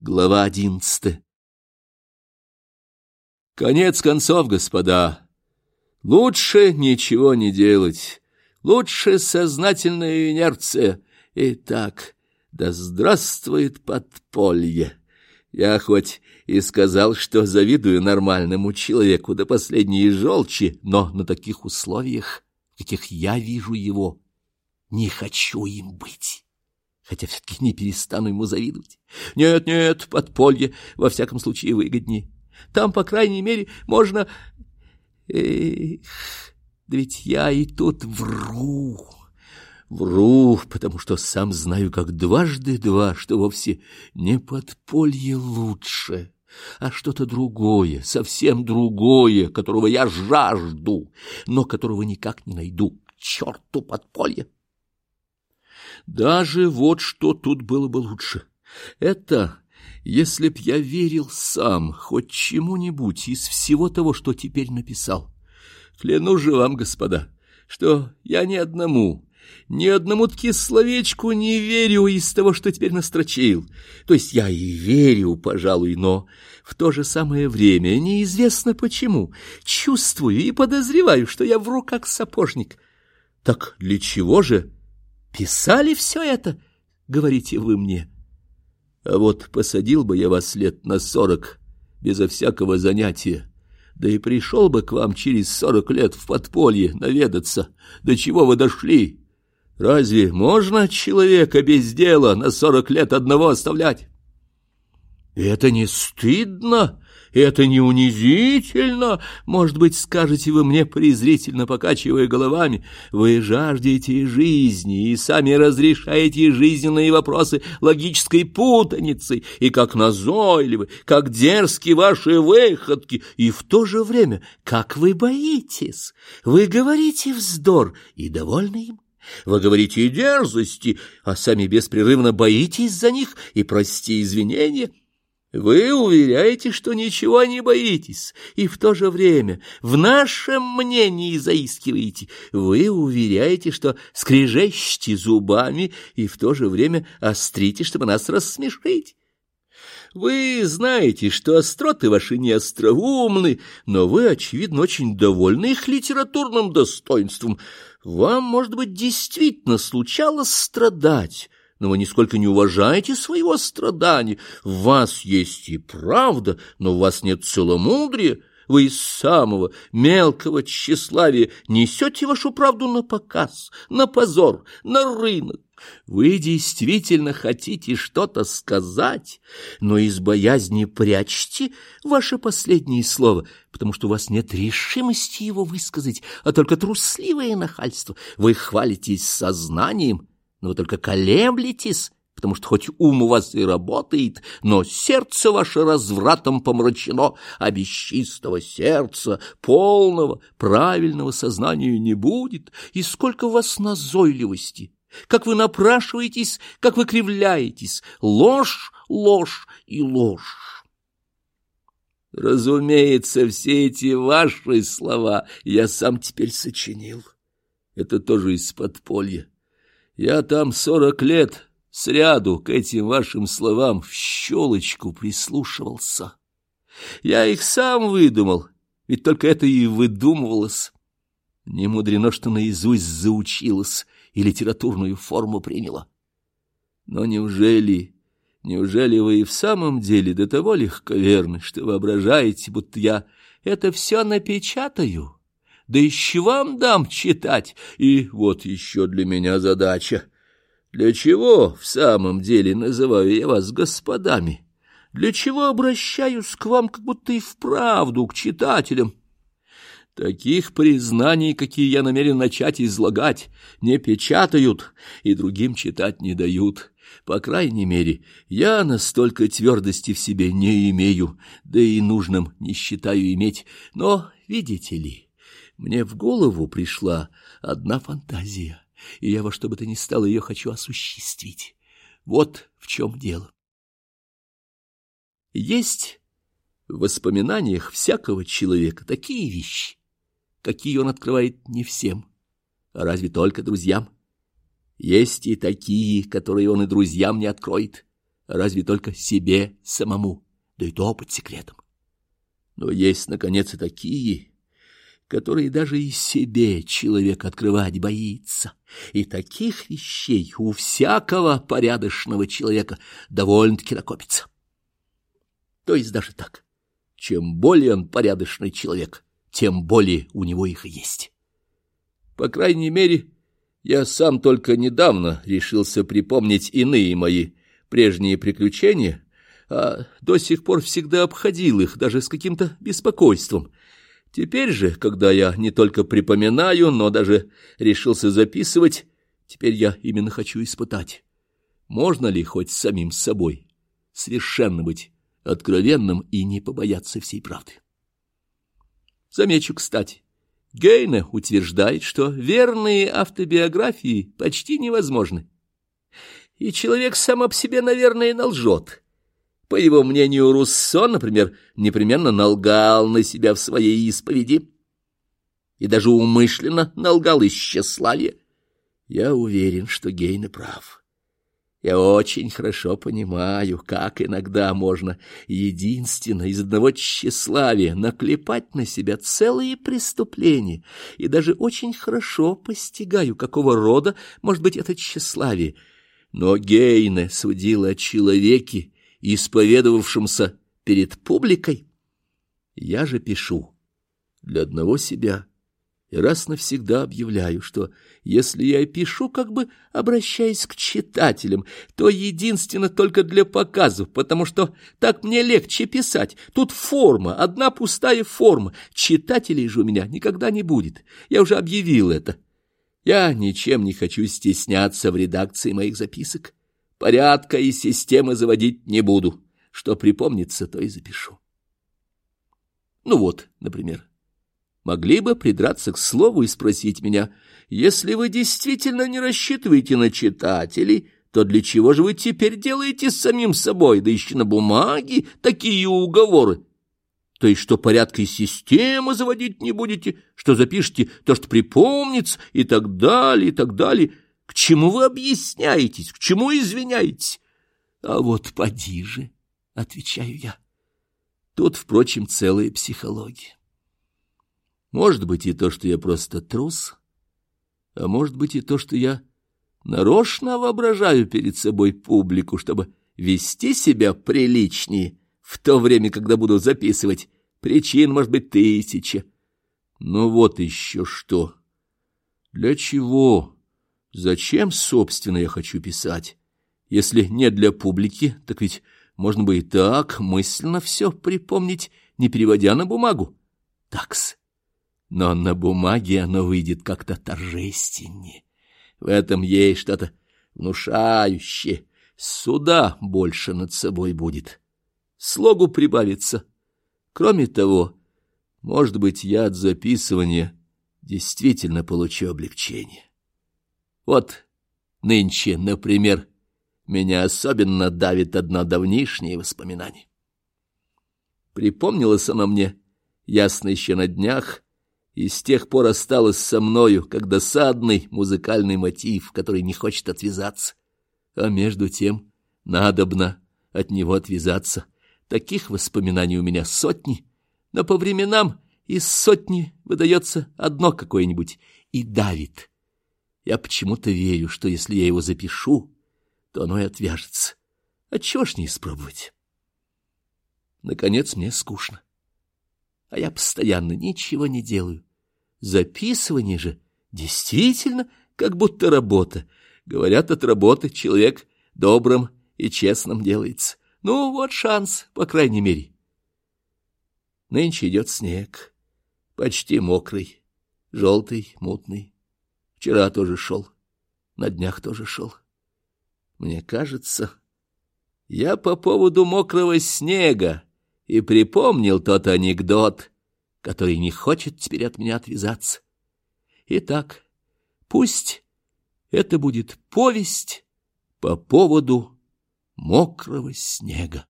Глава одиннадцатая Конец концов, господа. Лучше ничего не делать. Лучше сознательная инерция. Итак, да здравствует подполье. Я хоть и сказал, что завидую нормальному человеку до последней желчи, но на таких условиях, каких я вижу его, не хочу им быть хотя все-таки не перестану ему завидовать. Нет, нет, подполье во всяком случае выгоднее. Там, по крайней мере, можно... Эх, да ведь я и тут вру. Вру, потому что сам знаю, как дважды два, что вовсе не подполье лучше, а что-то другое, совсем другое, которого я жажду, но которого никак не найду. К черту подполье! Даже вот что тут было бы лучше. Это, если б я верил сам хоть чему-нибудь из всего того, что теперь написал. Клянусь же вам, господа, что я ни одному, ни одному-таки словечку не верю из того, что теперь настрочил. То есть я и верю, пожалуй, но в то же самое время неизвестно почему. Чувствую и подозреваю, что я вру как сапожник. Так для чего же писали все это, говорите вы мне. А вот посадил бы я вас лет на сорок, безо всякого занятия, да и пришел бы к вам через сорок лет в подполье наведаться, до чего вы дошли. Разве можно человека без дела на сорок лет одного оставлять? Это не стыдно это не унизительно? Может быть, скажете вы мне презрительно, покачивая головами, вы жаждете жизни и сами разрешаете жизненные вопросы логической путаницы, и как назойливы, как дерзки ваши выходки, и в то же время, как вы боитесь. Вы говорите вздор и довольны им. Вы говорите дерзости, а сами беспрерывно боитесь за них и просите извинения. Вы уверяете, что ничего не боитесь, и в то же время в нашем мнении заискиваете. Вы уверяете, что скрежещете зубами, и в то же время острите, чтобы нас рассмешить. Вы знаете, что остроты ваши не остроумны, но вы, очевидно, очень довольны их литературным достоинством. Вам, может быть, действительно случалось страдать, но вы нисколько не уважаете своего страдания. В вас есть и правда, но у вас нет целомудрия. Вы из самого мелкого тщеславия несете вашу правду на показ, на позор, на рынок. Вы действительно хотите что-то сказать, но из боязни прячьте ваше последнее слово, потому что у вас нет решимости его высказать, а только трусливое нахальство. Вы хвалитесь сознанием, но вы только колеблетесь, потому что хоть ум у вас и работает, но сердце ваше развратом помрачено, а без чистого сердца, полного, правильного сознания не будет, и сколько у вас назойливости, как вы напрашиваетесь, как вы кривляетесь, ложь, ложь и ложь. Разумеется, все эти ваши слова я сам теперь сочинил. Это тоже из подполья. Я там сорок лет сряду к этим вашим словам в щелочку прислушивался. Я их сам выдумал, ведь только это и выдумывалось. Не мудрено, что наизусть заучилась и литературную форму приняла. Но неужели, неужели вы и в самом деле до того легковерны, что воображаете, будто я это все напечатаю?» Да еще вам дам читать. И вот еще для меня задача. Для чего в самом деле называю я вас господами? Для чего обращаюсь к вам, как будто и вправду к читателям? Таких признаний, какие я намерен начать излагать, не печатают и другим читать не дают. По крайней мере, я настолько твердости в себе не имею, да и нужным не считаю иметь. Но, видите ли мне в голову пришла одна фантазия, и я во что бы то ни стало ее хочу осуществить. Вот в чем дело. Есть в воспоминаниях всякого человека такие вещи, какие он открывает не всем, а разве только друзьям. Есть и такие, которые он и друзьям не откроет, разве только себе самому, да и то под секретом. Но есть, наконец, и такие, которые даже и себе человек открывать боится. И таких вещей у всякого порядочного человека довольно-таки накопится. То есть даже так. Чем более он порядочный человек, тем более у него их и есть. По крайней мере, я сам только недавно решился припомнить иные мои прежние приключения, а до сих пор всегда обходил их даже с каким-то беспокойством. Теперь же, когда я не только припоминаю, но даже решился записывать, теперь я именно хочу испытать, можно ли хоть самим собой совершенно быть откровенным и не побояться всей правды. Замечу, кстати, Гейне утверждает, что верные автобиографии почти невозможны. И человек сам об себе, наверное, налжет. По его мнению, Руссо, например, непременно налгал на себя в своей исповеди. И даже умышленно налгал из тщеславия. Я уверен, что Гейне прав. Я очень хорошо понимаю, как иногда можно единственно из одного тщеславия наклепать на себя целые преступления, и даже очень хорошо постигаю, какого рода может быть это тщеславие. Но Гейне судила о человеке, исповедовавшемся перед публикой. Я же пишу для одного себя и раз навсегда объявляю, что если я пишу, как бы обращаясь к читателям, то единственно только для показов, потому что так мне легче писать. Тут форма, одна пустая форма. Читателей же у меня никогда не будет. Я уже объявил это. Я ничем не хочу стесняться в редакции моих записок. Порядка и системы заводить не буду. Что припомнится, то и запишу. Ну вот, например могли бы придраться к слову и спросить меня, если вы действительно не рассчитываете на читателей, то для чего же вы теперь делаете с самим собой, да еще на бумаге, такие уговоры? То есть, что порядка и системы заводить не будете, что запишете то, что припомнится, и так далее, и так далее. К чему вы объясняетесь, к чему извиняетесь? А вот поди же, отвечаю я. Тут, впрочем, целая психология. Может быть и то, что я просто трус, а может быть и то, что я нарочно воображаю перед собой публику, чтобы вести себя приличнее в то время, когда буду записывать. Причин может быть тысяча. Но вот еще что. Для чего? Зачем, собственно, я хочу писать? Если не для публики, так ведь можно бы и так мысленно все припомнить, не переводя на бумагу. Такс но на бумаге оно выйдет как-то торжественнее. В этом есть что-то внушающее. Суда больше над собой будет. Слогу прибавится. Кроме того, может быть, я от записывания действительно получу облегчение. Вот нынче, например, меня особенно давит одно давнишнее воспоминание. Припомнилось оно мне, ясно еще на днях, и с тех пор осталось со мною, как досадный музыкальный мотив, который не хочет отвязаться. А между тем надобно от него отвязаться. Таких воспоминаний у меня сотни, но по временам из сотни выдается одно какое-нибудь и давит. Я почему-то верю, что если я его запишу, то оно и отвяжется. Отчего ж не испробовать? Наконец мне скучно. А я постоянно ничего не делаю. Записывание же действительно как будто работа. Говорят, от работы человек добрым и честным делается. Ну, вот шанс, по крайней мере. Нынче идет снег, почти мокрый, желтый, мутный. Вчера тоже шел, на днях тоже шел. Мне кажется, я по поводу мокрого снега и припомнил тот анекдот — который не хочет теперь от меня отвязаться. Итак, пусть это будет повесть по поводу мокрого снега.